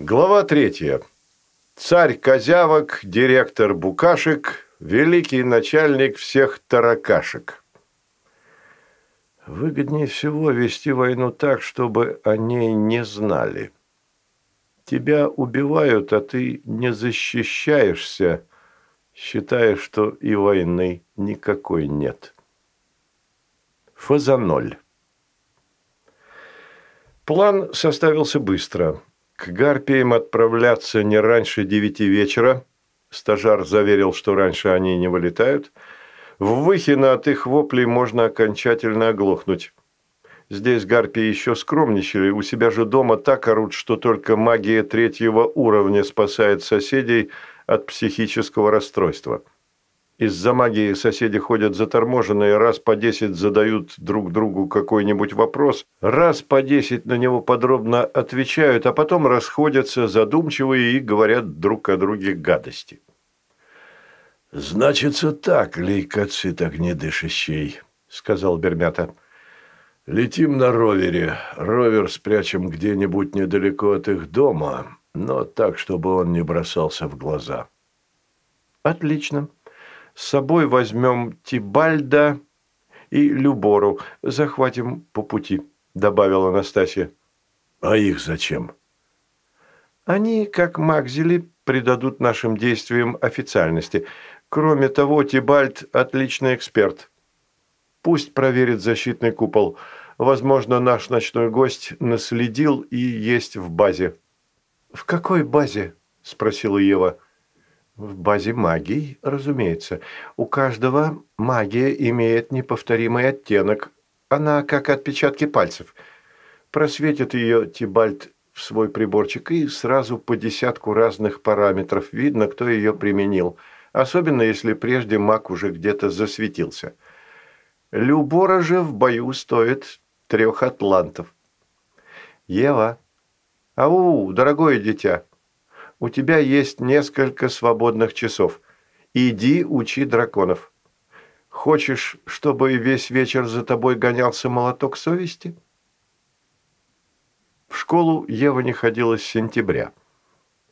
Глава третья. Царь Козявок, директор Букашек, великий начальник всех таракашек. Выгоднее всего вести войну так, чтобы о ней не знали. Тебя убивают, а ты не защищаешься, считая, что и войны никакой нет. Фазаноль. План составился быстро – к гарпиям отправляться не раньше девяти вечера. Стажар заверил, что раньше они не вылетают. В Выхино от их воплей можно окончательно оглохнуть. Здесь гарпии еще скромничали, у себя же дома так орут, что только магия третьего уровня спасает соседей от психического расстройства. Из-за магии соседи ходят заторможенные, раз по десять задают друг другу какой-нибудь вопрос, раз по десять на него подробно отвечают, а потом расходятся задумчивые и говорят друг о друге гадости. «Значится так, лейкоцит огнедышащий», – сказал Бермята. «Летим на ровере. Ровер спрячем где-нибудь недалеко от их дома, но так, чтобы он не бросался в глаза». «Отлично», с собой возьмем Тибальда и Любору. Захватим по пути», – добавила Анастасия. «А их зачем?» «Они, как Макзели, придадут нашим действиям официальности. Кроме того, Тибальд – отличный эксперт. Пусть проверит защитный купол. Возможно, наш ночной гость наследил и есть в базе». «В какой базе?» – спросила Ева. В базе магии, разумеется. У каждого магия имеет неповторимый оттенок. Она как отпечатки пальцев. Просветит ее Тибальт в свой приборчик, и сразу по десятку разных параметров видно, кто ее применил. Особенно, если прежде маг уже где-то засветился. Любора же в бою стоит трех атлантов. Ева. Ау, дорогое дитя у тебя есть несколько свободных часов. Иди учи драконов. Хочешь, чтобы весь вечер за тобой гонялся молоток совести? В школу Ева не ходила с сентября.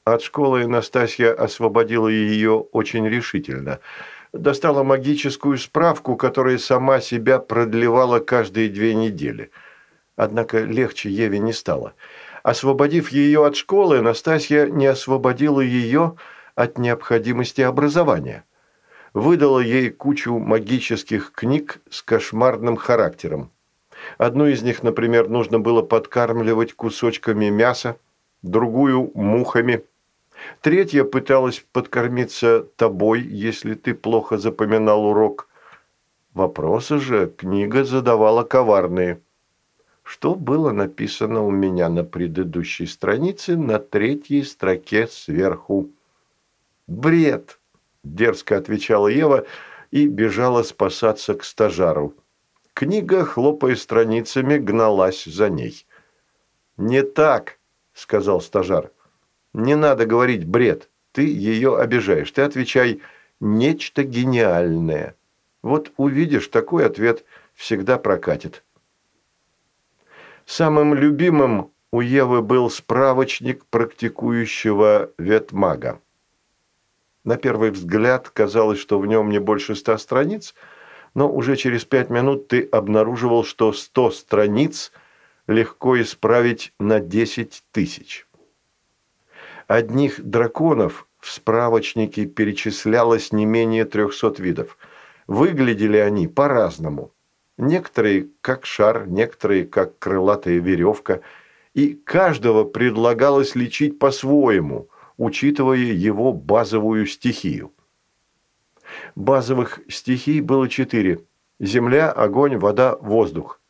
От школы Настасья освободила ее очень решительно. Достала магическую справку, которая сама себя продлевала каждые две недели. Однако легче Еве не стало – Освободив ее от школы, Настасья не освободила ее от необходимости образования. Выдала ей кучу магических книг с кошмарным характером. Одну из них, например, нужно было подкармливать кусочками мяса, другую – мухами. Третья пыталась подкормиться тобой, если ты плохо запоминал урок. Вопросы же книга задавала коварные – что было написано у меня на предыдущей странице на третьей строке сверху. «Бред!» – дерзко отвечала Ева и бежала спасаться к стажару. Книга, хлопая страницами, гналась за ней. «Не так!» – сказал стажар. «Не надо говорить бред. Ты ее обижаешь. Ты отвечай «нечто гениальное». Вот увидишь, такой ответ всегда прокатит». Самым любимым у Евы был справочник практикующего ветмага. На первый взгляд казалось, что в нем не больше ста страниц, но уже через пять минут ты обнаруживал, что сто страниц легко исправить на десять тысяч. Одних драконов в справочнике перечислялось не менее трехсот видов. Выглядели они по-разному – некоторые как шар, некоторые как крылатая веревка, и каждого предлагалось лечить по-своему, учитывая его базовую стихию. Базовых стихий было четыре – земля, огонь, вода, воздух.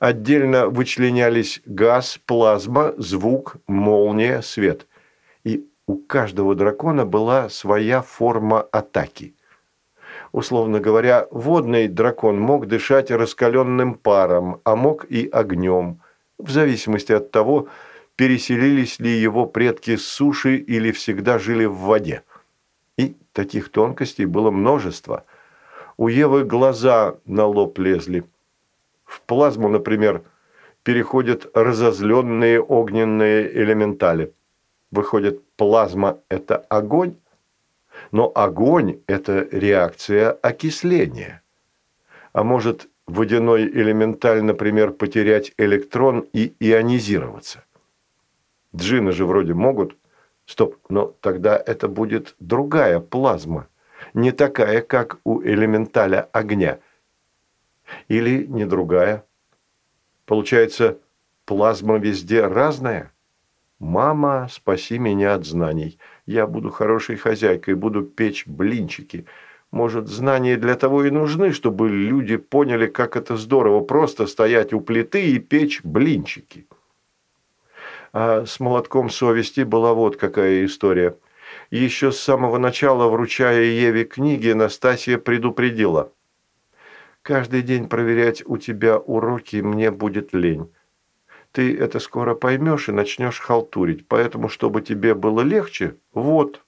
Отдельно вычленялись газ, плазма, звук, молния, свет. И у каждого дракона была своя форма атаки – Условно говоря, водный дракон мог дышать раскаленным паром, а мог и огнем, в зависимости от того, переселились ли его предки с суши или всегда жили в воде. И таких тонкостей было множество. У Евы глаза на лоб лезли. В плазму, например, переходят разозленные огненные элементали. Выходит, плазма – это огонь? Но огонь – это реакция окисления. А может, водяной элементаль, например, потерять электрон и ионизироваться? Джины же вроде могут. Стоп, но тогда это будет другая плазма. Не такая, как у элементаля огня. Или не другая. Получается, плазма везде разная? «Мама, спаси меня от знаний. Я буду хорошей хозяйкой, буду печь блинчики. Может, знания для того и нужны, чтобы люди поняли, как это здорово просто стоять у плиты и печь блинчики». А с молотком совести была вот какая история. Еще с самого начала, вручая Еве книги, Настасья предупредила. «Каждый день проверять у тебя уроки мне будет лень. Ты это скоро поймешь и начнешь халтурить. Поэтому, чтобы тебе было легче, вот».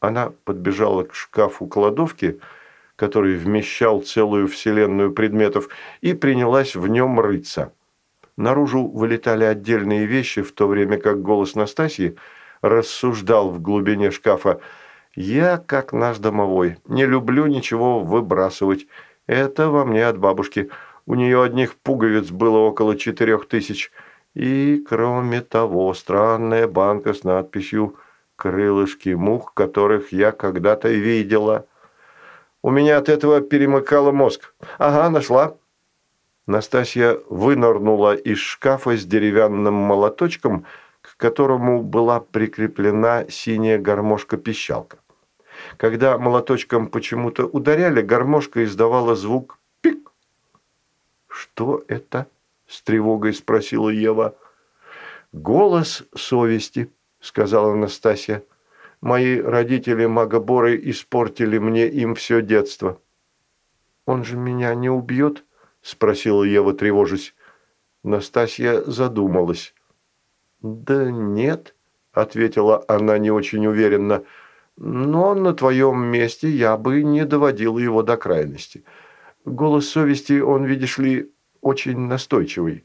Она подбежала к шкафу кладовки, который вмещал целую вселенную предметов, и принялась в нем рыться. Наружу вылетали отдельные вещи, в то время как голос Настасьи рассуждал в глубине шкафа. «Я, как наш домовой, не люблю ничего выбрасывать. Это во мне от бабушки. У нее одних пуговиц было около четырех тысяч. И, кроме того, странная банка с надписью «Крылышки мух, которых я когда-то видела». У меня от этого перемыкало мозг. Ага, нашла. Настасья вынырнула из шкафа с деревянным молоточком, к которому была прикреплена синяя гармошка-пищалка. Когда молоточком почему-то ударяли, гармошка издавала звук «Что это?» – с тревогой спросила Ева. «Голос совести», – сказала Анастасия. «Мои родители магоборы испортили мне им все детство». «Он же меня не убьет?» – спросила Ева, тревожась. Настасья задумалась. «Да нет», – ответила она не очень уверенно, – «но на твоем месте я бы не доводила его до крайности. Голос совести, он, видишь ли, очень настойчивый.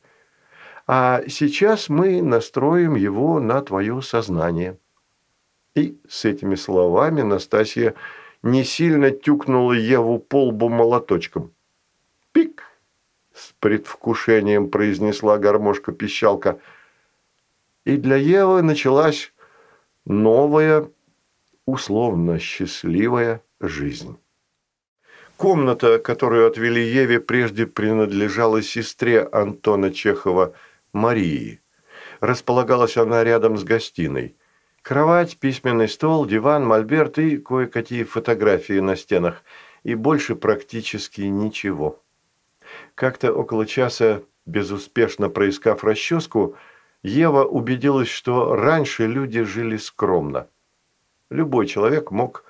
А сейчас мы настроим его на твое сознание». И с этими словами Настасья не сильно тюкнула Еву по лбу молоточком. «Пик!» – с предвкушением произнесла гармошка-пищалка. И для Евы началась новая, условно счастливая жизнь. Комната, которую отвели Еве, прежде принадлежала сестре Антона Чехова Марии. Располагалась она рядом с гостиной. Кровать, письменный стол, диван, мольберт и кое-какие фотографии на стенах. И больше практически ничего. Как-то около часа, безуспешно проискав расческу, Ева убедилась, что раньше люди жили скромно. Любой человек мог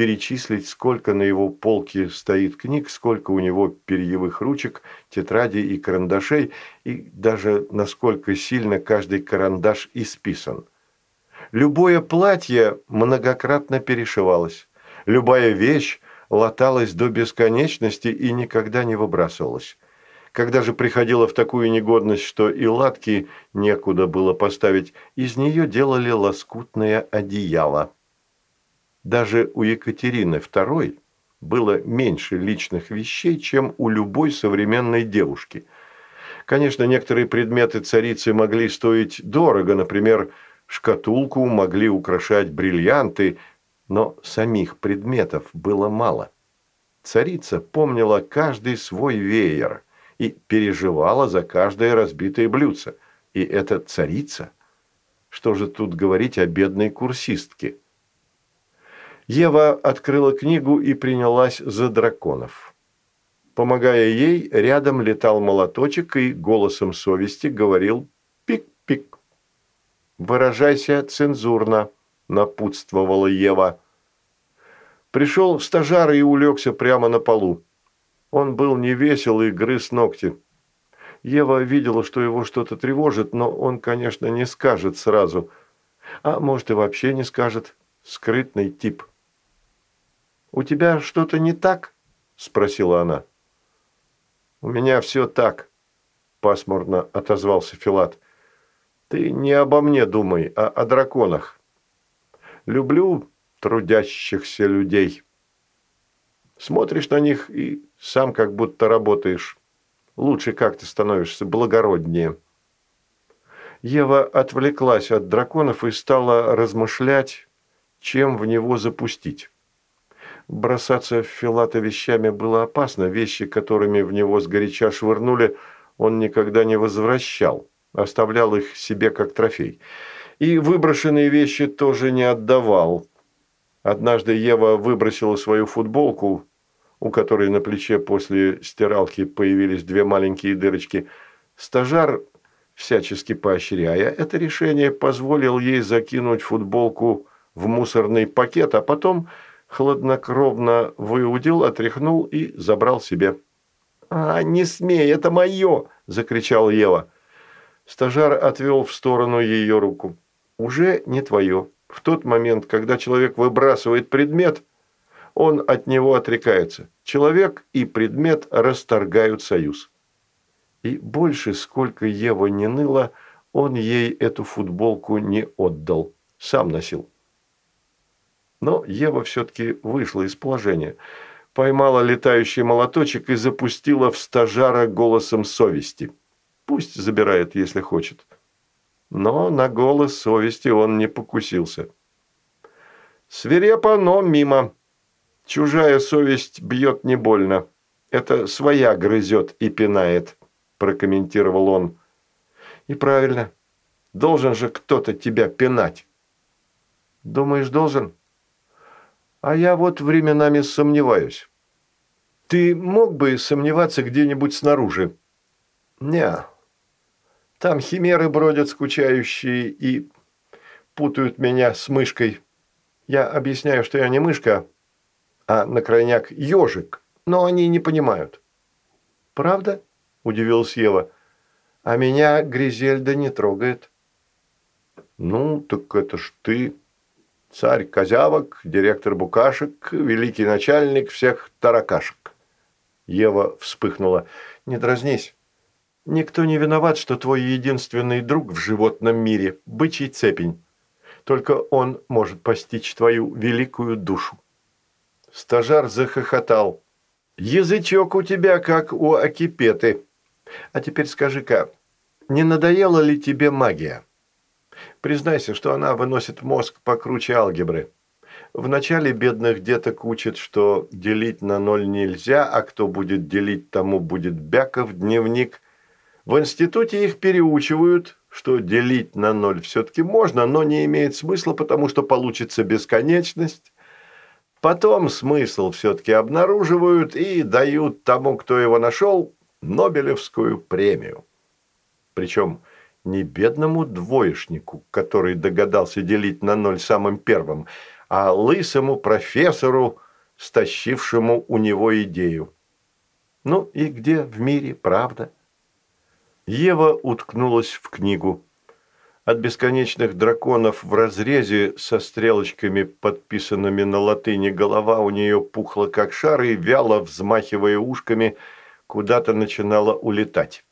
перечислить, сколько на его полке стоит книг, сколько у него перьевых ручек, тетрадей и карандашей, и даже насколько сильно каждый карандаш исписан. Любое платье многократно перешивалось. Любая вещь латалась до бесконечности и никогда не выбрасывалась. Когда же приходила в такую негодность, что и латки некуда было поставить, из нее делали лоскутное одеяло. Даже у Екатерины II было меньше личных вещей, чем у любой современной девушки. Конечно, некоторые предметы царицы могли стоить дорого, например, шкатулку могли украшать бриллианты, но самих предметов было мало. Царица помнила каждый свой веер и переживала за каждое разбитое блюдце. И это царица? Что же тут говорить о бедной курсистке? Ева открыла книгу и принялась за драконов. Помогая ей, рядом летал молоточек и голосом совести говорил «пик-пик». «Выражайся цензурно», – напутствовала Ева. Пришел стажар и улегся прямо на полу. Он был невесел и грыз ногти. Ева видела, что его что-то тревожит, но он, конечно, не скажет сразу. А может и вообще не скажет. Скрытный тип. «У тебя что-то не так?» – спросила она. «У меня все так», – пасмурно отозвался Филат. Ты не обо мне думай, а о драконах. Люблю трудящихся людей. Смотришь на них и сам как будто работаешь. Лучше как-то становишься, благороднее. Ева отвлеклась от драконов и стала размышлять, чем в него запустить. Бросаться в Филата вещами было опасно. Вещи, которыми в него сгоряча швырнули, он никогда не возвращал оставлял их себе как трофей. И выброшенные вещи тоже не отдавал. Однажды Ева выбросила свою футболку, у которой на плече после стиралки появились две маленькие дырочки. Стажар, всячески поощряя это решение, позволил ей закинуть футболку в мусорный пакет, а потом хладнокровно выудил, отряхнул и забрал себе. «А, не смей, это мое!» – закричал Ева. Стажар отвел в сторону ее руку. «Уже не твое. В тот момент, когда человек выбрасывает предмет, он от него отрекается. Человек и предмет расторгают союз». И больше, сколько Ева не ныла, он ей эту футболку не отдал. Сам носил. Но Ева все-таки вышла из положения. Поймала летающий молоточек и запустила в стажара голосом совести. Пусть забирает, если хочет. Но на голос совести он не покусился. Свирепо, но мимо. Чужая совесть бьет не больно. Это своя грызет и пинает, прокомментировал он. И правильно. Должен же кто-то тебя пинать. Думаешь, должен? А я вот временами сомневаюсь. Ты мог бы сомневаться где-нибудь снаружи? Не, там химеры бродят скучающие и путают меня с мышкой. Я объясняю, что я не мышка, а на крайняк ежик, но они не понимают. «Правда?» – удивилась Ева. «А меня Гризельда не трогает». «Ну, так это ж ты, царь козявок, директор букашек, великий начальник всех таракашек». Ева вспыхнула. «Не дразнись. Никто не виноват, что твой единственный друг в животном мире – бычий цепень. Только он может постичь твою великую душу. Стажар захохотал. Язычок у тебя, как у Акипеты. А теперь скажи-ка, не надоела ли тебе магия? Признайся, что она выносит мозг покруче алгебры. Вначале бедных деток учат, что делить на ноль нельзя, а кто будет делить, тому будет Бяков, дневник – в институте их переучивают, что делить на ноль все-таки можно, но не имеет смысла, потому что получится бесконечность. Потом смысл все-таки обнаруживают и дают тому, кто его нашел, Нобелевскую премию. Причем не бедному двоечнику, который догадался делить на ноль самым первым, а лысому профессору, стащившему у него идею. Ну и где в мире правда? Ева уткнулась в книгу. От бесконечных драконов в разрезе со стрелочками, подписанными на латыни, голова у нее пухла как шар и, вяло взмахивая ушками, куда-то начинала улетать.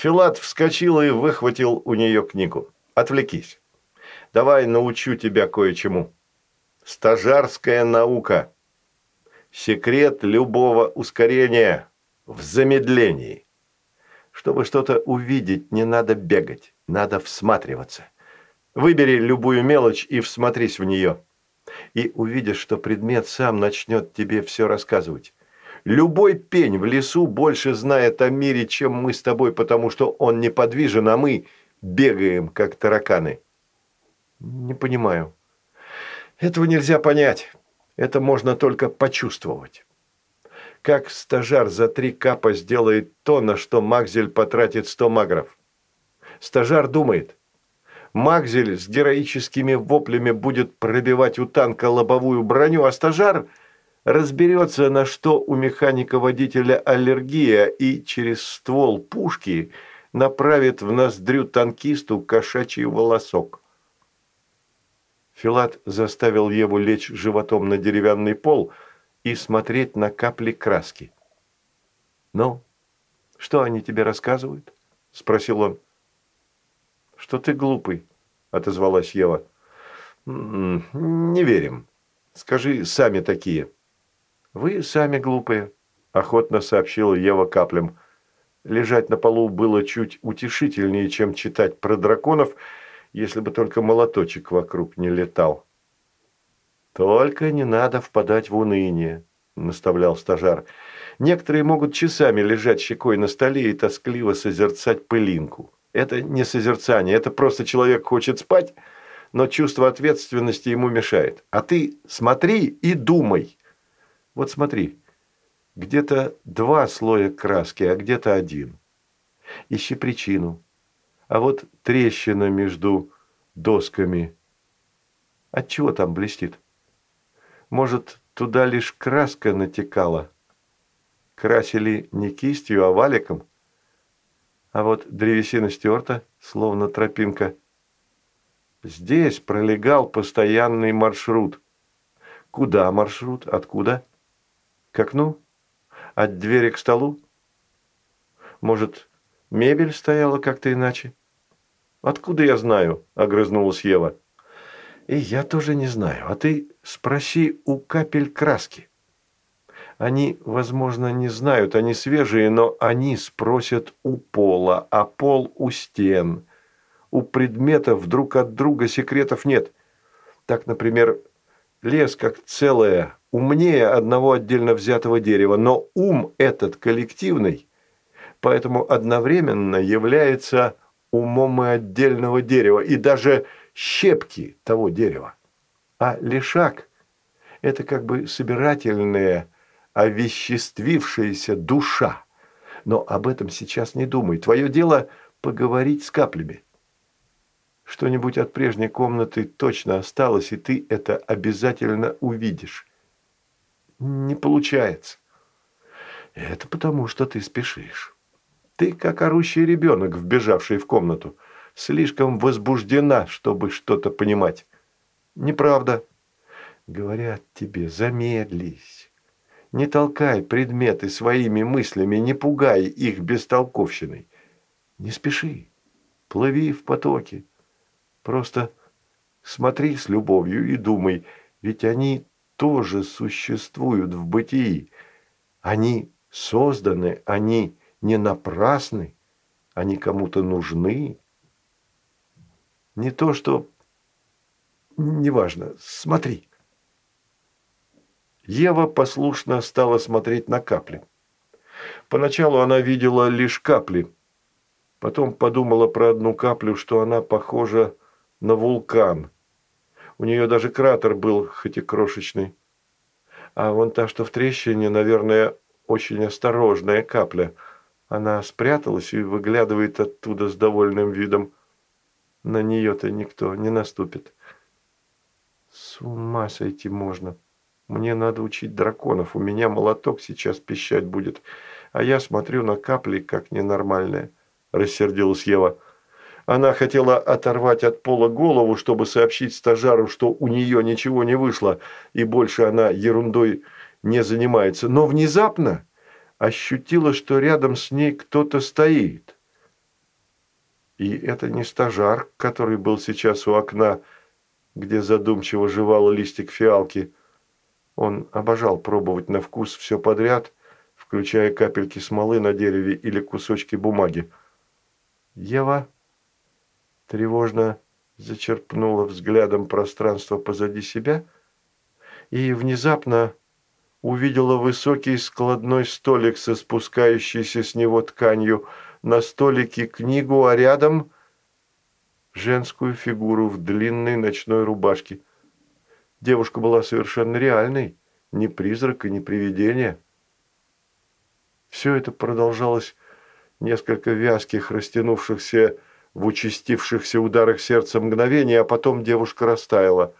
Филат вскочил и выхватил у нее книгу. «Отвлекись. Давай научу тебя кое-чему. Стажарская наука. Секрет любого ускорения в замедлении». Чтобы что-то увидеть, не надо бегать, надо всматриваться. Выбери любую мелочь и всмотрись в нее. И увидишь, что предмет сам начнет тебе все рассказывать. Любой пень в лесу больше знает о мире, чем мы с тобой, потому что он неподвижен, а мы бегаем, как тараканы. Не понимаю. Этого нельзя понять. Это можно только почувствовать как стажар за три капа сделает то, на что Макзель потратит сто магров. Стажар думает, Макзель с героическими воплями будет пробивать у танка лобовую броню, а стажар разберется, на что у механика-водителя аллергия, и через ствол пушки направит в ноздрю танкисту кошачий волосок. Филат заставил Еву лечь животом на деревянный пол – и смотреть на капли краски. «Ну, что они тебе рассказывают?» – спросил он. что ты глупый», – отозвалась Ева. «М-м, «Не верим. Скажи, сами такие». «Вы сами глупые», – охотно сообщила Ева каплям. Лежать на полу было чуть утешительнее, чем читать про драконов, если бы только молоточек вокруг не летал. «Только не надо впадать в уныние», – наставлял стажар. «Некоторые могут часами лежать щекой на столе и тоскливо созерцать пылинку. Это не созерцание, это просто человек хочет спать, но чувство ответственности ему мешает. А ты смотри и думай. Вот смотри, где-то два слоя краски, а где-то один. Ищи причину. А вот трещина между досками. От чего там блестит? Может, туда лишь краска натекала? Красили не кистью, а валиком? А вот древесина стерта, словно тропинка. Здесь пролегал постоянный маршрут. Куда маршрут? Откуда? К окну? От двери к столу? Может, мебель стояла как-то иначе? Откуда я знаю? Огрызнулась Ева. И я тоже не знаю. А ты спроси у капель краски. Они, возможно, не знают, они свежие, но они спросят у пола, а пол у стен. У предметов друг от друга секретов нет. Так, например, лес как целое умнее одного отдельно взятого дерева, но ум этот коллективный, поэтому одновременно является умом и отдельного дерева, и даже щепки того дерева. А лишак – это как бы собирательная, овеществившаяся душа. Но об этом сейчас не думай. Твое дело – поговорить с каплями. Что-нибудь от прежней комнаты точно осталось, и ты это обязательно увидишь. Не получается. Это потому, что ты спешишь. Ты как орущий ребенок, вбежавший в комнату. Слишком возбуждена, чтобы что-то понимать. Неправда. Говорят тебе, замедлись. Не толкай предметы своими мыслями, не пугай их бестолковщиной. Не спеши. Плыви в потоке. Просто смотри с любовью и думай, ведь они тоже существуют в бытии. Они созданы, они не напрасны, они кому-то нужны. Не то, что... Неважно, смотри. Ева послушно стала смотреть на капли. Поначалу она видела лишь капли. Потом подумала про одну каплю, что она похожа на вулкан. У нее даже кратер был, хоть и крошечный. А вон та, что в трещине, наверное, очень осторожная капля. Она спряталась и выглядывает оттуда с довольным видом. На нее-то никто не наступит. С ума сойти можно. Мне надо учить драконов. У меня молоток сейчас пищать будет. А я смотрю на капли, как ненормальная. Рассердилась Ева. Она хотела оторвать от пола голову, чтобы сообщить стажару, что у нее ничего не вышло, и больше она ерундой не занимается. Но внезапно ощутила, что рядом с ней кто-то стоит. И это не стажар, который был сейчас у окна, где задумчиво жевал листик фиалки. Он обожал пробовать на вкус все подряд, включая капельки смолы на дереве или кусочки бумаги. «Ева?» Тревожно зачерпнула взглядом пространство позади себя и внезапно увидела высокий складной столик со спускающейся с него тканью, на столике книгу, а рядом женскую фигуру в длинной ночной рубашке. Девушка была совершенно реальной, ни призрак и ни привидение. Все это продолжалось несколько вязких, растянувшихся в участившихся ударах сердца мгновения, а потом девушка растаяла.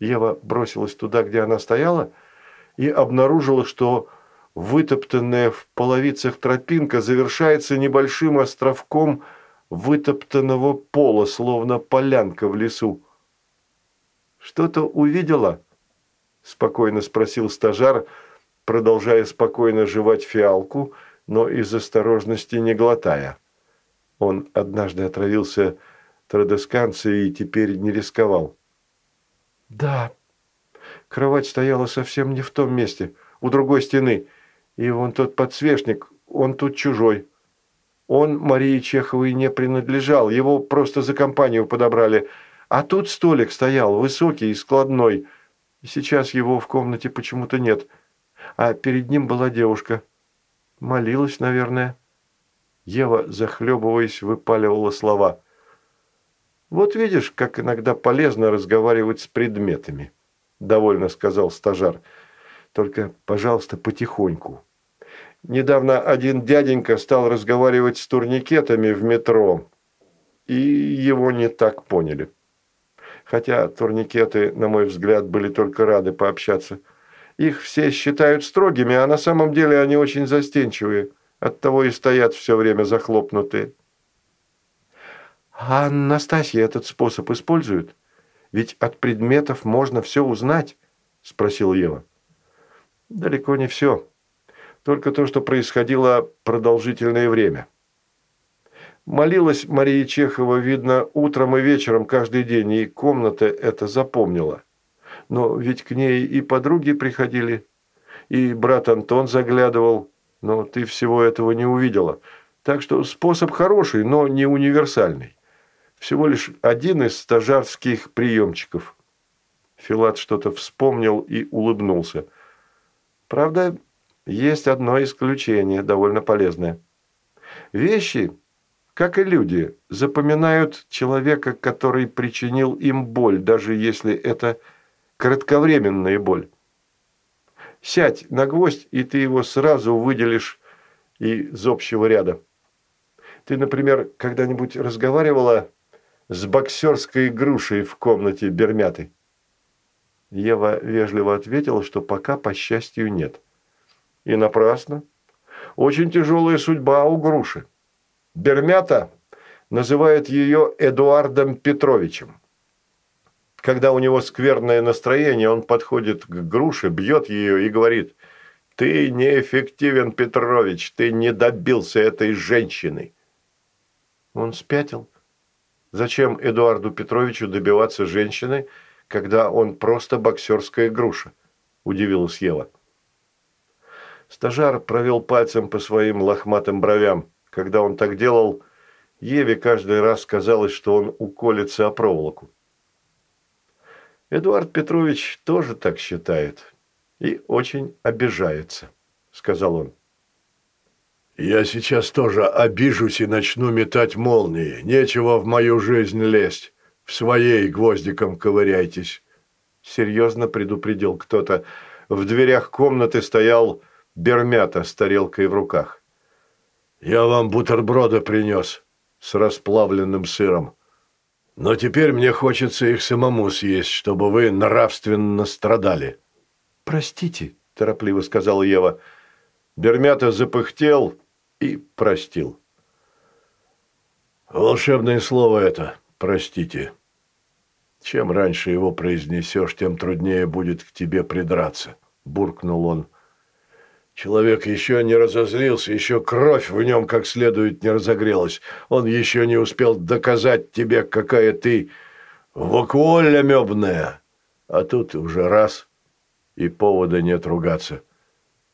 Ева бросилась туда, где она стояла, и обнаружила, что вытоптанная в половицах тропинка завершается небольшим островком вытоптанного пола, словно полянка в лесу. «Что-то увидела?» – спокойно спросил стажар, продолжая спокойно жевать фиалку, но из осторожности не глотая. Он однажды отравился традесканцией и теперь не рисковал. Да, кровать стояла совсем не в том месте, у другой стены. И вон тот подсвечник, он тут чужой. Он Марии Чеховой не принадлежал, его просто за компанию подобрали. А тут столик стоял, высокий и складной. Сейчас его в комнате почему-то нет. А перед ним была девушка. Молилась, наверное. Ева, захлебываясь, выпаливала слова. «Вот видишь, как иногда полезно разговаривать с предметами», – довольно сказал стажар. «Только, пожалуйста, потихоньку». Недавно один дяденька стал разговаривать с турникетами в метро, и его не так поняли. Хотя турникеты, на мой взгляд, были только рады пообщаться. Их все считают строгими, а на самом деле они очень застенчивые. Оттого и стоят все время захлопнутые. А Настасья этот способ использует? Ведь от предметов можно все узнать, спросил Ева. Далеко не все только то, что происходило продолжительное время. Молилась Мария Чехова, видно, утром и вечером каждый день, и комната это запомнила. Но ведь к ней и подруги приходили, и брат Антон заглядывал, но ты всего этого не увидела. Так что способ хороший, но не универсальный. Всего лишь один из стажарских приемчиков. Филат что-то вспомнил и улыбнулся. Правда, есть одно исключение, довольно полезное. Вещи, как и люди, запоминают человека, который причинил им боль, даже если это кратковременная боль. Сядь на гвоздь, и ты его сразу выделишь из общего ряда. Ты, например, когда-нибудь разговаривала с боксерской грушей в комнате Бермяты? Ева вежливо ответила, что пока, по счастью, нет. И напрасно. Очень тяжелая судьба у груши. Бермята называет ее Эдуардом Петровичем. Когда у него скверное настроение, он подходит к груше, бьет ее и говорит, «Ты неэффективен, Петрович, ты не добился этой женщины». Он спятил. Зачем Эдуарду Петровичу добиваться женщины, когда он просто боксерская груша? Удивилась Ева. Стажар провел пальцем по своим лохматым бровям. Когда он так делал, Еве каждый раз казалось, что он уколется о проволоку. Эдуард Петрович тоже так считает и очень обижается, сказал он. «Я сейчас тоже обижусь и начну метать молнии. Нечего в мою жизнь лезть. В своей гвоздиком ковыряйтесь», – серьезно предупредил кто-то. В дверях комнаты стоял Бермята с тарелкой в руках. «Я вам бутерброды принес с расплавленным сыром. Но теперь мне хочется их самому съесть, чтобы вы нравственно страдали». «Простите», – торопливо сказала Ева. Бермята запыхтел и простил. «Волшебное слово это, простите. Чем раньше его произнесешь, тем труднее будет к тебе придраться», – буркнул он. Человек еще не разозлился, еще кровь в нем как следует не разогрелась. Он еще не успел доказать тебе, какая ты вакуоля мебная. А тут уже раз, и повода нет ругаться.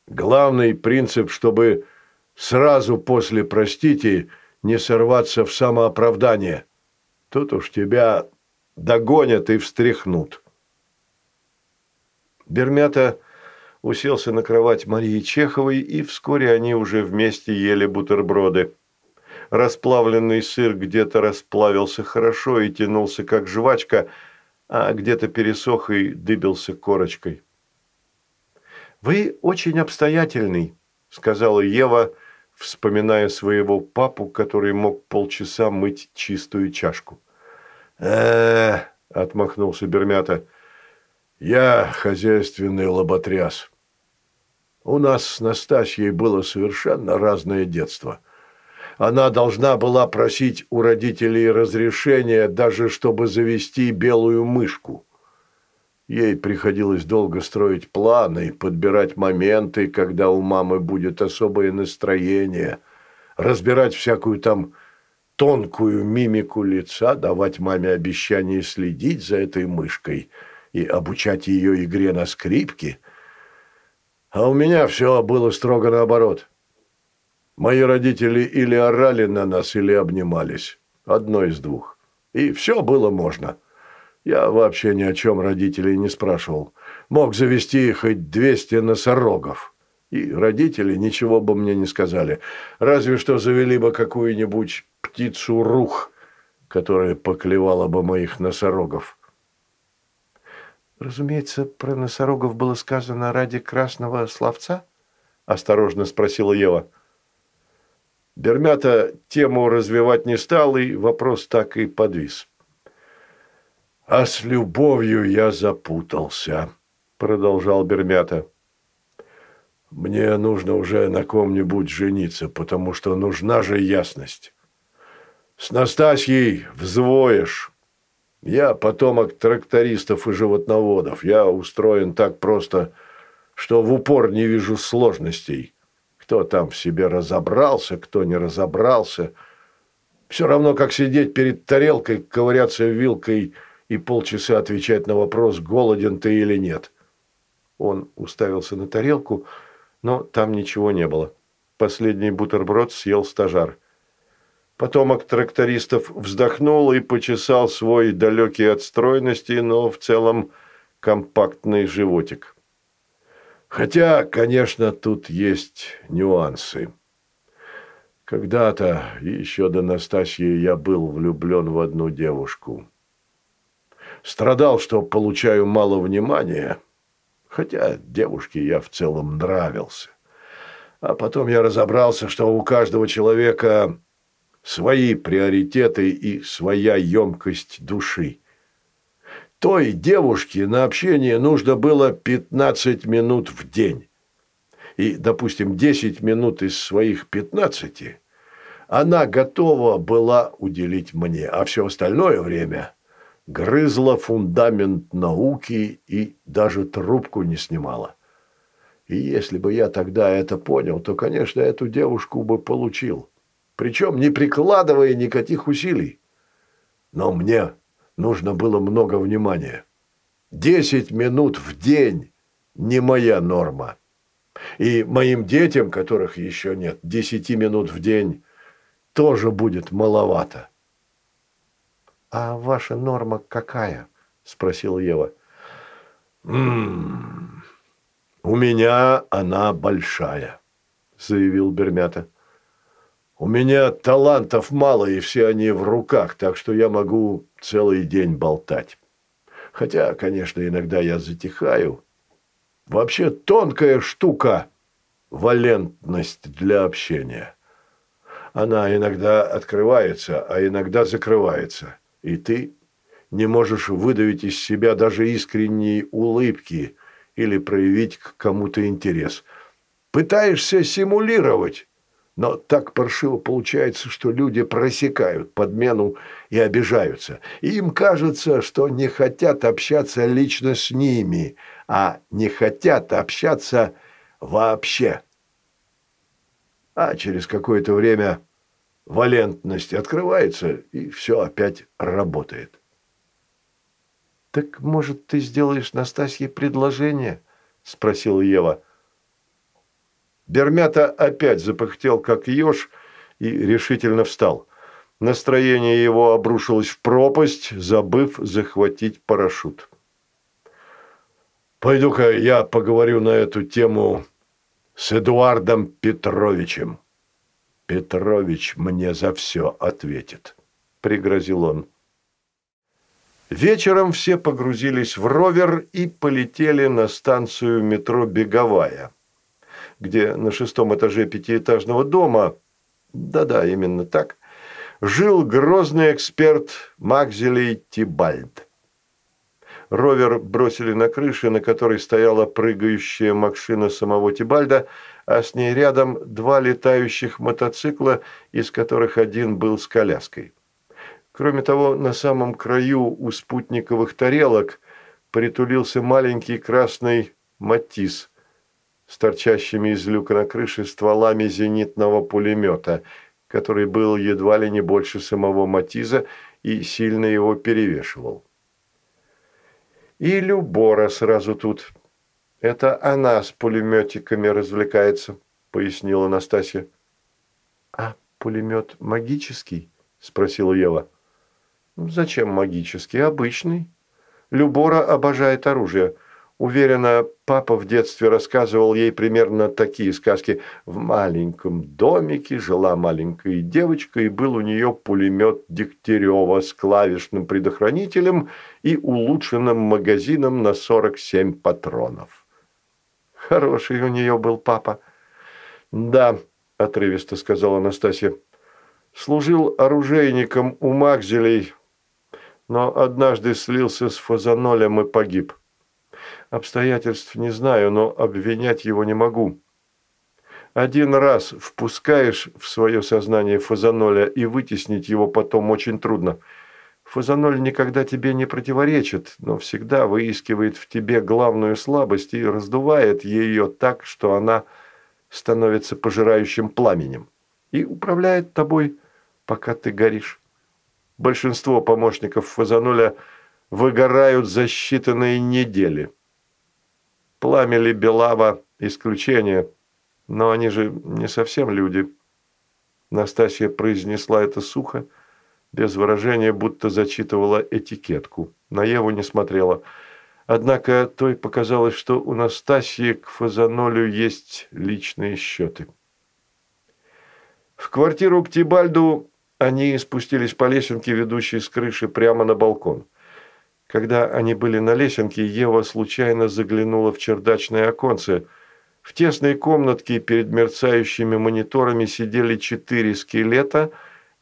Главный принцип, чтобы сразу после «простите» не сорваться в самооправдание. Тут уж тебя догонят и встряхнут. Бермята уселся на кровать Марии Чеховой, и вскоре они уже вместе ели бутерброды. Расплавленный сыр где-то расплавился хорошо и тянулся, как жвачка, а где-то пересох и дыбился корочкой. «Вы очень обстоятельный», – сказала Ева, вспоминая своего папу, который мог полчаса мыть чистую чашку. э отмахнулся Бермята, – я хозяйственный лоботряс. У нас с Настасьей было совершенно разное детство. Она должна была просить у родителей разрешения, даже чтобы завести белую мышку. Ей приходилось долго строить планы, подбирать моменты, когда у мамы будет особое настроение, разбирать всякую там тонкую мимику лица, давать маме обещание следить за этой мышкой и обучать ее игре на скрипке. А у меня все было строго наоборот. Мои родители или орали на нас, или обнимались. Одно из двух. И все было можно. Я вообще ни о чем родителей не спрашивал. Мог завести хоть 200 носорогов. И родители ничего бы мне не сказали. Разве что завели бы какую-нибудь птицу-рух, которая поклевала бы моих носорогов. «Разумеется, про носорогов было сказано ради красного словца?» – осторожно спросила Ева. Бермята тему развивать не стал, и вопрос так и подвис. «А с любовью я запутался», – продолжал Бермята. Мне нужно уже на ком-нибудь жениться, потому что нужна же ясность. С Настасьей взвоешь. Я потомок трактористов и животноводов. Я устроен так просто, что в упор не вижу сложностей. Кто там в себе разобрался, кто не разобрался. Все равно, как сидеть перед тарелкой, ковыряться вилкой и полчаса отвечать на вопрос, голоден ты или нет. Он уставился на тарелку, но там ничего не было. Последний бутерброд съел стажар. Потомок трактористов вздохнул и почесал свой далекий от стройности, но в целом компактный животик. Хотя, конечно, тут есть нюансы. Когда-то, еще до Настасьи, я был влюблен в одну девушку. Страдал, что получаю мало внимания – Хотя девушке я в целом нравился. А потом я разобрался, что у каждого человека свои приоритеты и своя емкость души. Той девушке на общение нужно было 15 минут в день. И, допустим, 10 минут из своих 15 она готова была уделить мне, а все остальное время грызла фундамент науки и даже трубку не снимала. И если бы я тогда это понял, то, конечно, эту девушку бы получил. Причем не прикладывая никаких усилий. Но мне нужно было много внимания. Десять минут в день не моя норма. И моим детям, которых еще нет, десяти минут в день тоже будет маловато. «А ваша норма какая?» – спросила Ева. «М-м-м, у меня она большая», – заявил Бермята. «У меня талантов мало, и все они в руках, так что я могу целый день болтать. Хотя, конечно, иногда я затихаю. Вообще тонкая штука – валентность для общения. Она иногда открывается, а иногда закрывается и ты не можешь выдавить из себя даже искренней улыбки или проявить к кому-то интерес. Пытаешься симулировать, но так паршиво получается, что люди просекают подмену и обижаются. И им кажется, что не хотят общаться лично с ними, а не хотят общаться вообще. А через какое-то время валентность открывается, и все опять работает. «Так, может, ты сделаешь Настасье предложение?» – спросила Ева. Бермята опять запыхтел, как еж, и решительно встал. Настроение его обрушилось в пропасть, забыв захватить парашют. «Пойду-ка я поговорю на эту тему с Эдуардом Петровичем». Петрович мне за все ответит», – пригрозил он. Вечером все погрузились в ровер и полетели на станцию метро «Беговая», где на шестом этаже пятиэтажного дома, да-да, именно так, жил грозный эксперт Макзелей Тибальд. Ровер бросили на крыше, на которой стояла прыгающая машина самого Тибальда, а с ней рядом два летающих мотоцикла, из которых один был с коляской. Кроме того, на самом краю у спутниковых тарелок притулился маленький красный «Матис» с торчащими из люка на крыше стволами зенитного пулемета. который был едва ли не больше самого Матиза и сильно его перевешивал. И Любора сразу тут. Это она с пулеметиками развлекается, пояснила Настасья. А пулемет магический? Спросила Ева. Зачем магический? Обычный. Любора обожает оружие. Уверена, папа в детстве рассказывал ей примерно такие сказки. В маленьком домике жила маленькая девочка, и был у нее пулемет Дегтярева с клавишным предохранителем и улучшенным магазином на 47 патронов. Хороший у нее был папа. «Да», – отрывисто сказала Анастасия. «Служил оружейником у Макзелей, но однажды слился с фазанолем и погиб». Обстоятельств не знаю, но обвинять его не могу. Один раз впускаешь в свое сознание фазаноля, и вытеснить его потом очень трудно. Фазаноль никогда тебе не противоречит, но всегда выискивает в тебе главную слабость и раздувает ее так, что она становится пожирающим пламенем и управляет тобой, пока ты горишь. Большинство помощников фазаноля выгорают за считанные недели. Пламя ли Белава – исключение, но они же не совсем люди. Настасья произнесла это сухо, без выражения, будто зачитывала этикетку. На Еву не смотрела. Однако той показалось, что у Настасьи к Фазанолю есть личные счеты. В квартиру к Тибальду они спустились по лесенке, ведущей с крыши прямо на балкон – когда они были на лесенке, Ева случайно заглянула в чердачное оконце. В тесной комнатке перед мерцающими мониторами сидели четыре скелета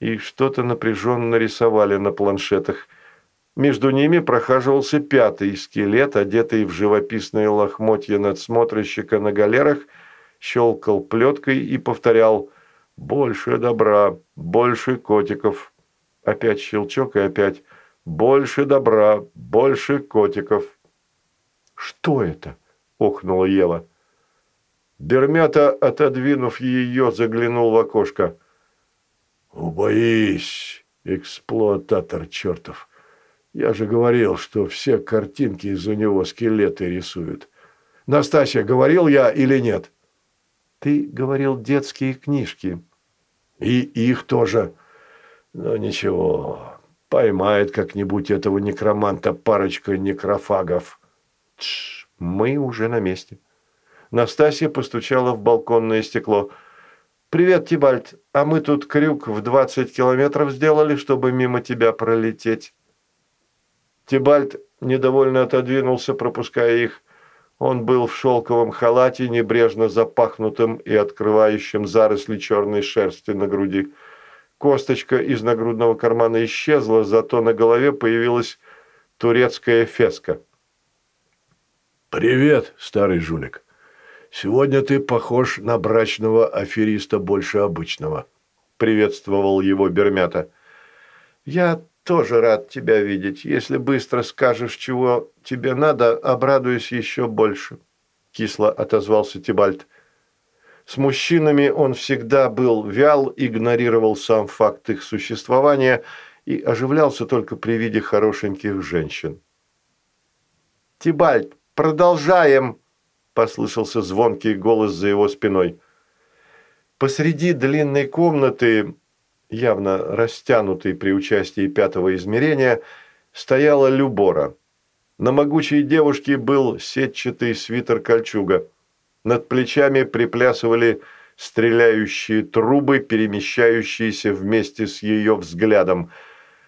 и что-то напряженно рисовали на планшетах. Между ними прохаживался пятый скелет, одетый в живописные лохмотья надсмотрщика на галерах, щелкал плеткой и повторял «Больше добра, больше котиков». Опять щелчок и опять больше добра, больше котиков. Что это? охнула Ева. Бермята, отодвинув ее, заглянул в окошко. «Убоись, эксплуататор чертов! Я же говорил, что все картинки из-за него скелеты рисуют. Настасья, говорил я или нет?» «Ты говорил детские книжки». «И их тоже. Но ничего, Поймает как-нибудь этого некроманта парочка некрофагов. Тш, мы уже на месте. Настасья постучала в балконное стекло. «Привет, Тибальт. А мы тут крюк в 20 километров сделали, чтобы мимо тебя пролететь». Тибальт недовольно отодвинулся, пропуская их. Он был в шелковом халате, небрежно запахнутым и открывающим заросли черной шерсти на груди. Косточка из нагрудного кармана исчезла, зато на голове появилась турецкая феска. «Привет, старый жулик. Сегодня ты похож на брачного афериста больше обычного», – приветствовал его Бермята. «Я тоже рад тебя видеть. Если быстро скажешь, чего тебе надо, обрадуюсь еще больше», – кисло отозвался Тибальт. С мужчинами он всегда был вял, игнорировал сам факт их существования и оживлялся только при виде хорошеньких женщин. «Тибальд, продолжаем!» – послышался звонкий голос за его спиной. Посреди длинной комнаты, явно растянутой при участии пятого измерения, стояла Любора. На могучей девушке был сетчатый свитер-кольчуга – над плечами приплясывали стреляющие трубы, перемещающиеся вместе с ее взглядом.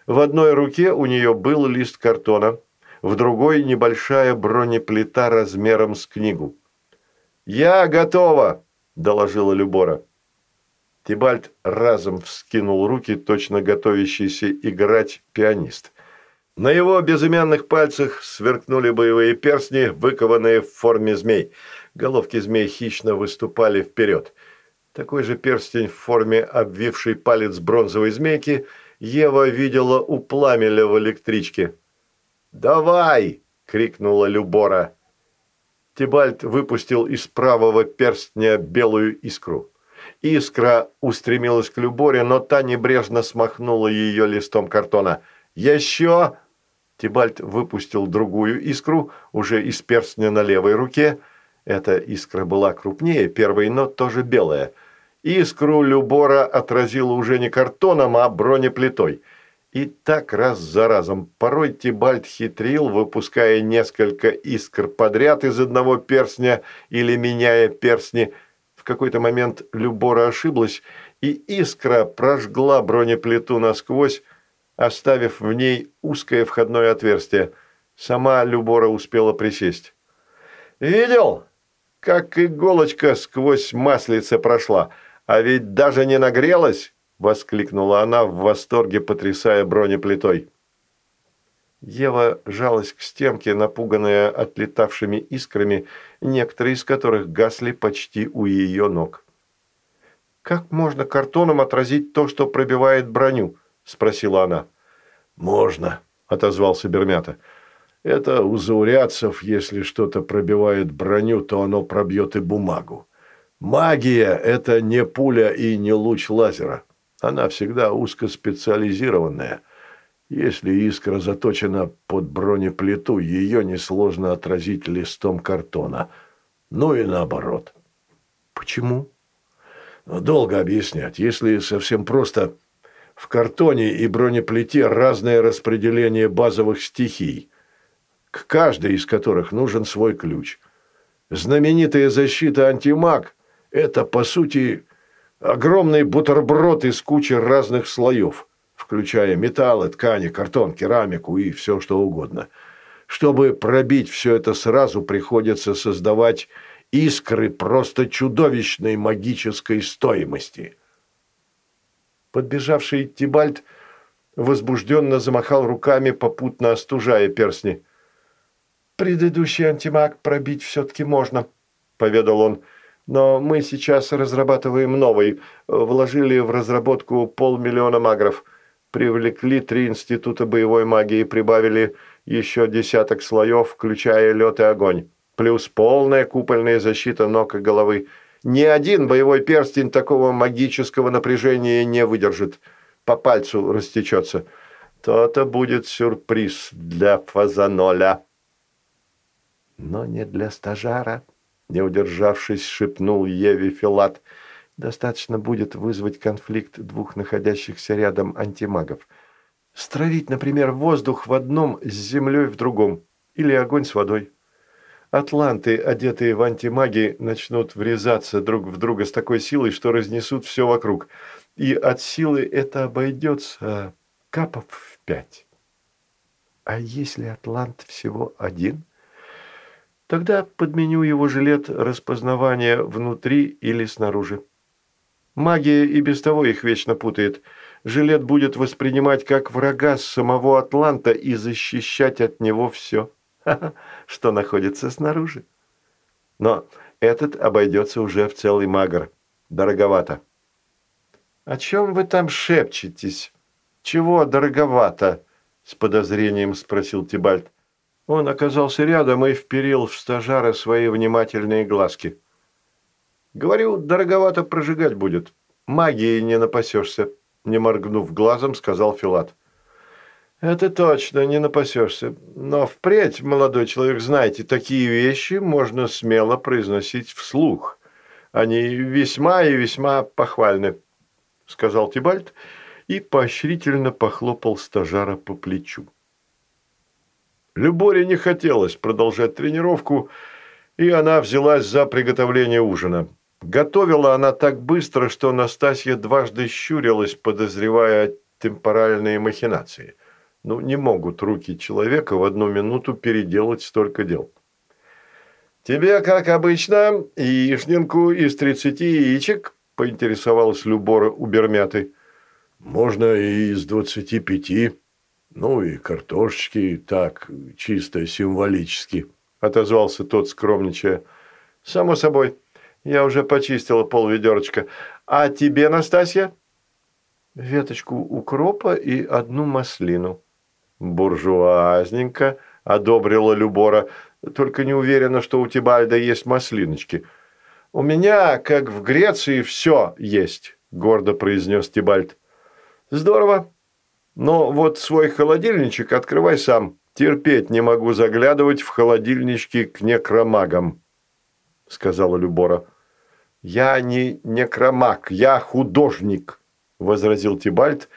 В одной руке у нее был лист картона, в другой – небольшая бронеплита размером с книгу. «Я готова!» – доложила Любора. Тибальт разом вскинул руки, точно готовящийся играть пианист. На его безымянных пальцах сверкнули боевые перстни, выкованные в форме змей – Головки змей хищно выступали вперед. Такой же перстень в форме обвившей палец бронзовой змейки Ева видела у пламеля в электричке. «Давай!» – крикнула Любора. Тибальт выпустил из правого перстня белую искру. Искра устремилась к Люборе, но та небрежно смахнула ее листом картона. «Еще!» Тибальт выпустил другую искру, уже из перстня на левой руке. Эта искра была крупнее первой, но тоже белая. Искру Любора отразила уже не картоном, а бронеплитой. И так раз за разом. Порой Тибальт хитрил, выпуская несколько искр подряд из одного перстня или меняя перстни. В какой-то момент Любора ошиблась, и искра прожгла бронеплиту насквозь, оставив в ней узкое входное отверстие. Сама Любора успела присесть. «Видел? Как иголочка сквозь маслице прошла, а ведь даже не нагрелась!» – воскликнула она в восторге, потрясая бронеплитой. Ева жалась к стенке, напуганная отлетавшими искрами, некоторые из которых гасли почти у ее ног. «Как можно картоном отразить то, что пробивает броню?» – спросила она. «Можно», – отозвался Бермята. «Это у заурядцев, если что-то пробивает броню, то оно пробьет и бумагу. Магия – это не пуля и не луч лазера. Она всегда узкоспециализированная. Если искра заточена под бронеплиту, ее несложно отразить листом картона. Ну и наоборот». «Почему?» «Долго объяснять. Если совсем просто – в картоне и бронеплите разное распределение базовых стихий, к каждой из которых нужен свой ключ. Знаменитая защита антимаг – это, по сути, огромный бутерброд из кучи разных слоев, включая металлы, ткани, картон, керамику и все что угодно. Чтобы пробить все это сразу, приходится создавать искры просто чудовищной магической стоимости – Подбежавший Тибальт возбужденно замахал руками, попутно остужая перстни. «Предыдущий антимаг пробить все-таки можно», – поведал он. «Но мы сейчас разрабатываем новый. Вложили в разработку полмиллиона магров. Привлекли три института боевой магии, прибавили еще десяток слоев, включая лед и огонь. Плюс полная купольная защита ног и головы – ни один боевой перстень такого магического напряжения не выдержит. По пальцу растечется. То-то будет сюрприз для Фазаноля. Но не для стажара, не удержавшись, шепнул Еве Филат. Достаточно будет вызвать конфликт двух находящихся рядом антимагов. Стравить, например, воздух в одном с землей в другом. Или огонь с водой. Атланты, одетые в антимаги, начнут врезаться друг в друга с такой силой, что разнесут все вокруг. И от силы это обойдется капов в пять. А если Атлант всего один? Тогда подменю его жилет распознавания внутри или снаружи. Магия и без того их вечно путает. Жилет будет воспринимать как врага самого Атланта и защищать от него все. что находится снаружи. Но этот обойдется уже в целый магр. Дороговато. «О чем вы там шепчетесь? Чего дороговато?» С подозрением спросил Тибальт. Он оказался рядом и вперил в стажара свои внимательные глазки. «Говорю, дороговато прожигать будет. Магии не напасешься», – не моргнув глазом, сказал Филат. «Это точно, не напасешься. Но впредь, молодой человек, знайте, такие вещи можно смело произносить вслух. Они весьма и весьма похвальны», – сказал Тибальт и поощрительно похлопал стажара по плечу. Люборе не хотелось продолжать тренировку, и она взялась за приготовление ужина. Готовила она так быстро, что Настасья дважды щурилась, подозревая темпоральные махинации. Ну, не могут руки человека в одну минуту переделать столько дел. «Тебе, как обычно, яишнинку из тридцати яичек?» – поинтересовалась Любора у Бермяты. «Можно и из двадцати пяти. Ну и картошечки, так, чисто символически», – отозвался тот, скромничая. «Само собой. Я уже почистила пол ведерочка. А тебе, Настасья?» «Веточку укропа и одну маслину», «Буржуазненько», – одобрила Любора. «Только не уверена, что у Тибальда есть маслиночки. «У меня, как в Греции, все есть», – гордо произнес Тибальт. «Здорово. Но вот свой холодильничек открывай сам. Терпеть не могу заглядывать в холодильнички к некромагам», – сказала Любора. «Я не некромаг, я художник», – возразил Тибальт,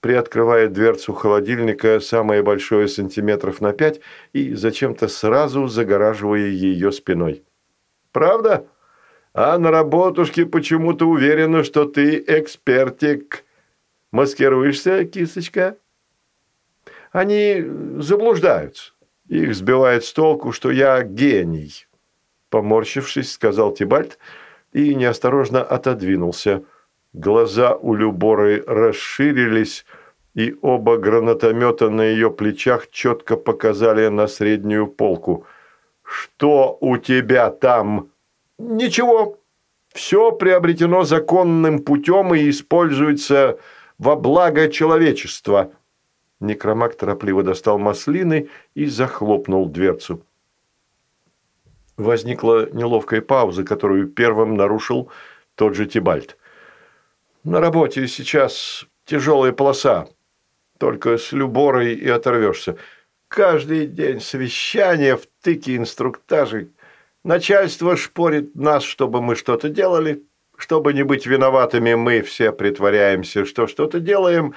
приоткрывая дверцу холодильника самое большое сантиметров на пять и зачем-то сразу загораживая ее спиной. «Правда?» А на работушке почему-то уверена, что ты экспертик. Маскируешься, кисочка? Они заблуждаются. Их сбивает с толку, что я гений. Поморщившись, сказал Тибальт и неосторожно отодвинулся. Глаза у Люборы расширились, и оба гранатомета на ее плечах четко показали на среднюю полку. «Что у тебя там?» Ничего. Все приобретено законным путем и используется во благо человечества. Некромак торопливо достал маслины и захлопнул дверцу. Возникла неловкая пауза, которую первым нарушил тот же Тибальт. «На работе сейчас тяжелая полоса. Только с люборой и оторвешься. Каждый день совещания, втыки, инструктажи. Начальство шпорит нас, чтобы мы что-то делали. Чтобы не быть виноватыми, мы все притворяемся, что что-то делаем,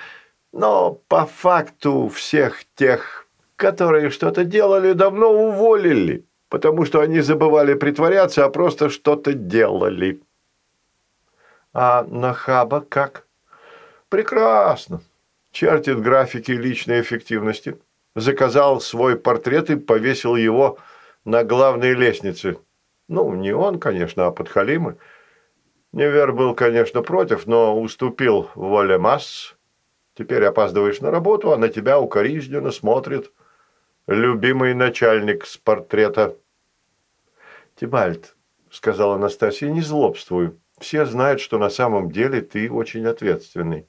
но по факту всех тех, которые что-то делали, давно уволили, потому что они забывали притворяться, а просто что-то делали. А на хаба как? Прекрасно. Чертит графики личной эффективности. Заказал свой портрет и повесил его на главной лестнице. Ну, не он, конечно, а подхалимы. Невер был, конечно, против, но уступил воле масс. Теперь опаздываешь на работу, а на тебя укоризненно смотрит любимый начальник с портрета. «Тибальт», — сказала Анастасия, — «не злобствуй. Все знают, что на самом деле ты очень ответственный».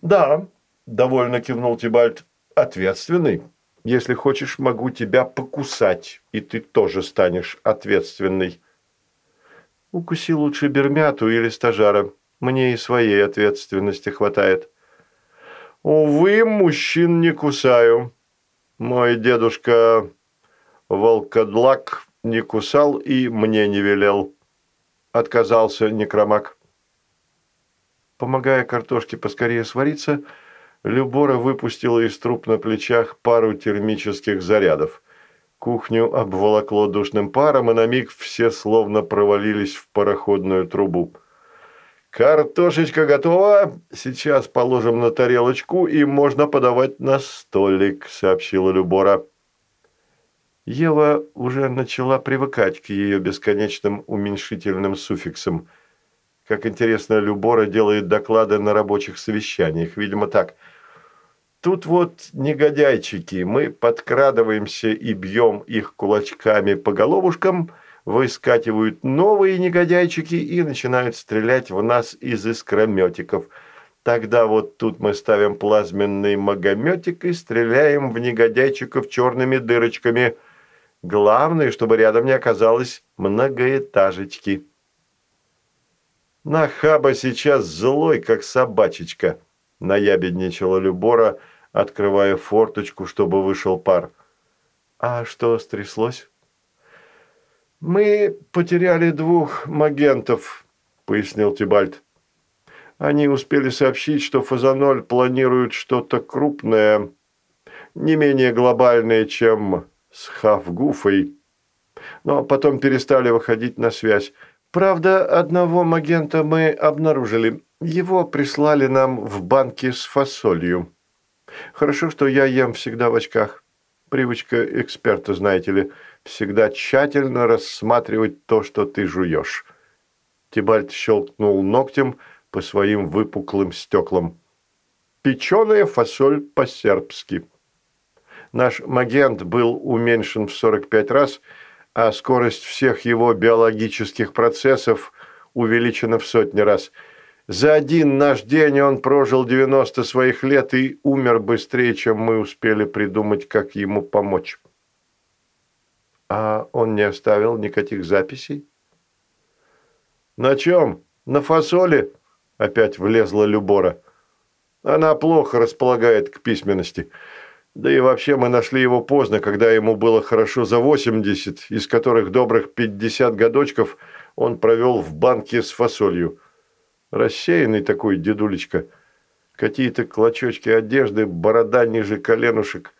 «Да», — довольно кивнул Тибальт, — «ответственный. Если хочешь, могу тебя покусать, и ты тоже станешь ответственной. Укуси лучше бермяту или стажара. Мне и своей ответственности хватает. Увы, мужчин не кусаю. Мой дедушка волкодлак не кусал и мне не велел. Отказался некромак. Помогая картошке поскорее свариться, Любора выпустила из труб на плечах пару термических зарядов. Кухню обволокло душным паром, и на миг все словно провалились в пароходную трубу. «Картошечка готова. Сейчас положим на тарелочку, и можно подавать на столик», – сообщила Любора. Ева уже начала привыкать к ее бесконечным уменьшительным суффиксам. Как интересно, Любора делает доклады на рабочих совещаниях. Видимо, так – Тут вот негодяйчики, мы подкрадываемся и бьем их кулачками по головушкам, выскакивают новые негодяйчики и начинают стрелять в нас из искрометиков. Тогда вот тут мы ставим плазменный магометик и стреляем в негодяйчиков черными дырочками. Главное, чтобы рядом не оказалось многоэтажечки. Нахаба сейчас злой, как собачечка наябедничала Любора, открывая форточку, чтобы вышел пар. «А что стряслось?» «Мы потеряли двух магентов», – пояснил Тибальт. «Они успели сообщить, что Фазаноль планирует что-то крупное, не менее глобальное, чем с Хавгуфой, но потом перестали выходить на связь. Правда, одного магента мы обнаружили. Его прислали нам в банке с фасолью. Хорошо, что я ем всегда в очках. Привычка эксперта, знаете ли, всегда тщательно рассматривать то, что ты жуешь. Тибальт щелкнул ногтем по своим выпуклым стеклам. Печеная фасоль по-сербски. Наш магент был уменьшен в 45 раз – а скорость всех его биологических процессов увеличена в сотни раз. За один наш день он прожил 90 своих лет и умер быстрее, чем мы успели придумать, как ему помочь. А он не оставил никаких записей? «На чем? На фасоли?» – опять влезла Любора. «Она плохо располагает к письменности. Да и вообще мы нашли его поздно, когда ему было хорошо за 80, из которых добрых 50 годочков он провел в банке с фасолью. Рассеянный такой дедулечка. Какие-то клочочки одежды, борода ниже коленушек.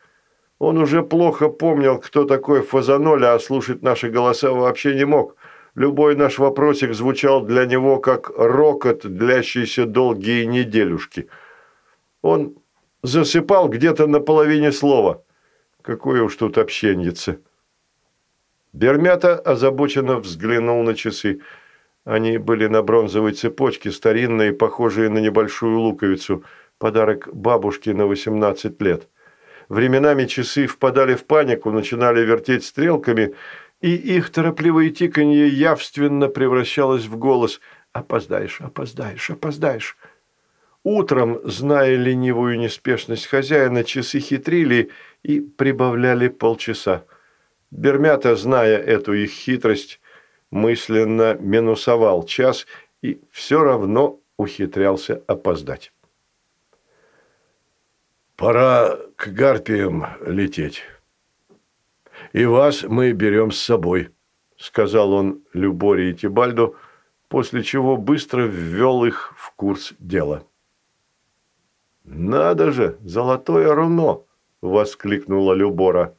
Он уже плохо помнил, кто такой Фазаноль, а слушать наши голоса вообще не мог. Любой наш вопросик звучал для него как рокот, длящийся долгие неделюшки. Он засыпал где-то на половине слова. Какое уж тут общеньице. Бермята озабоченно взглянул на часы. Они были на бронзовой цепочке, старинные, похожие на небольшую луковицу. Подарок бабушке на 18 лет. Временами часы впадали в панику, начинали вертеть стрелками, и их торопливое тиканье явственно превращалось в голос «Опоздаешь, опоздаешь, опоздаешь». Утром, зная ленивую неспешность хозяина, часы хитрили и прибавляли полчаса. Бермята, зная эту их хитрость, мысленно минусовал час и все равно ухитрялся опоздать. «Пора к гарпиям лететь. И вас мы берем с собой», – сказал он Люборе и Тибальду, после чего быстро ввел их в курс дела. «Надо же, золотое руно!» – воскликнула Любора.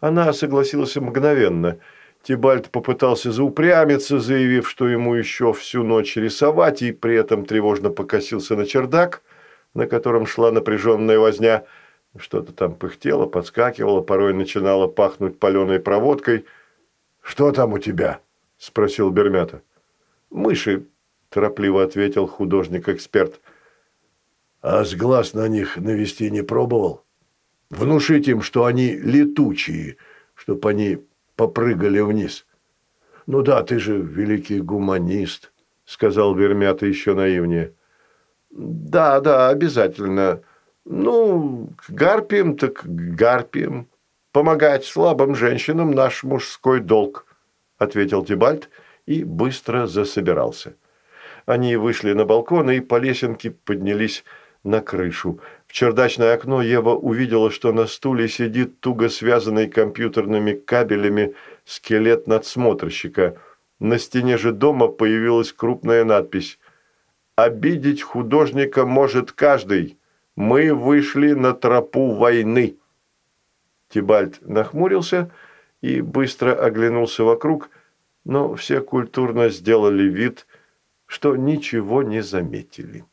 Она согласилась мгновенно. Тибальт попытался заупрямиться, заявив, что ему еще всю ночь рисовать, и при этом тревожно покосился на чердак, на котором шла напряженная возня. Что-то там пыхтело, подскакивало, порой начинало пахнуть паленой проводкой. «Что там у тебя?» – спросил Бермята. «Мыши», – торопливо ответил художник-эксперт – а с глаз на них навести не пробовал? Внушить им, что они летучие, чтоб они попрыгали вниз. Ну да, ты же великий гуманист, сказал Вермята еще наивнее. Да, да, обязательно. Ну, к гарпиям так к гарпиям. Помогать слабым женщинам наш мужской долг, ответил Тибальт и быстро засобирался. Они вышли на балкон и по лесенке поднялись на крышу. Чердачное окно Ева увидела, что на стуле сидит туго связанный компьютерными кабелями скелет надсмотрщика. На стене же дома появилась крупная надпись «Обидеть художника может каждый. Мы вышли на тропу войны». Тибальт нахмурился и быстро оглянулся вокруг, но все культурно сделали вид, что ничего не заметили.